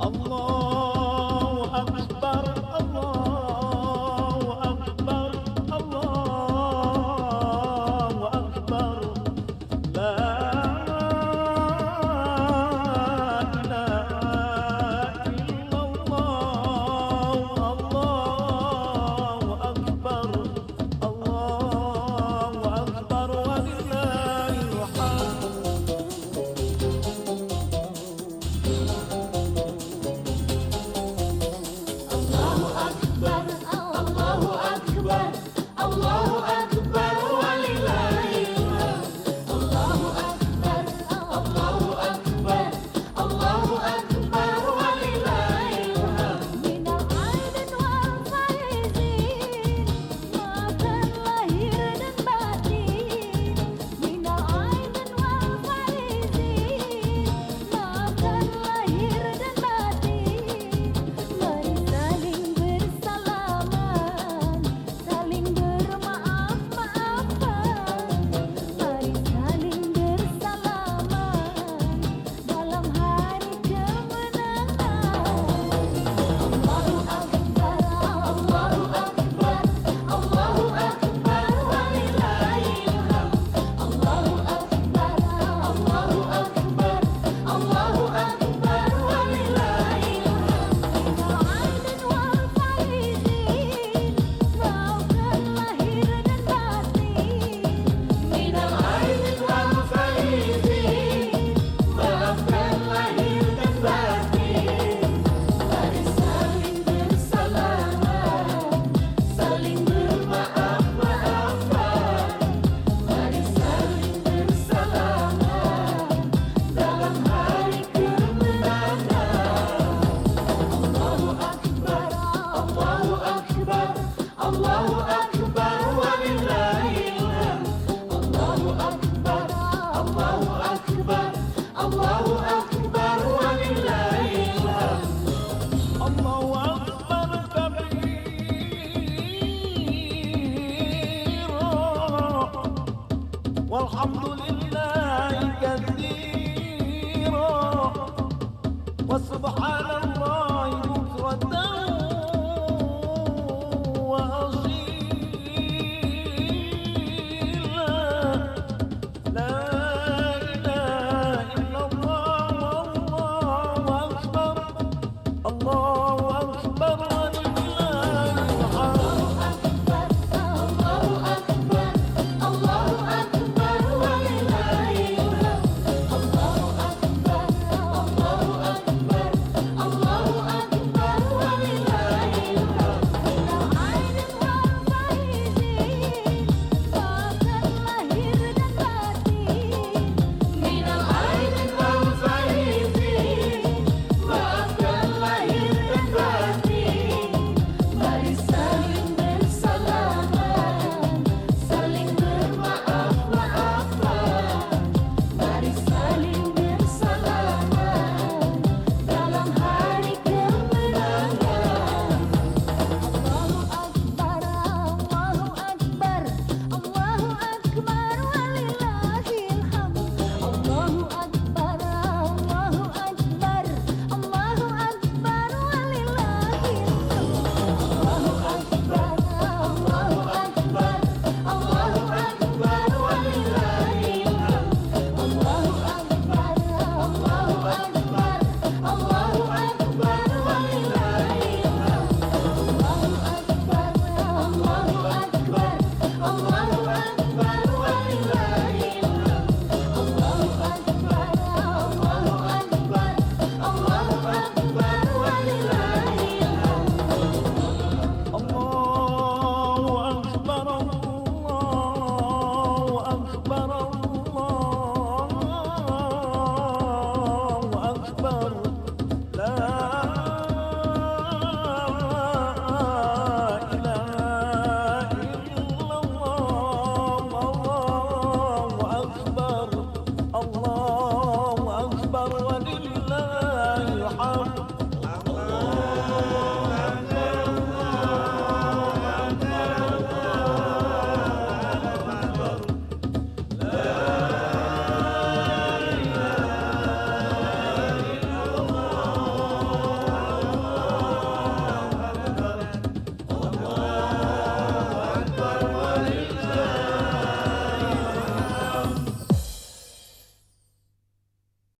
Allah.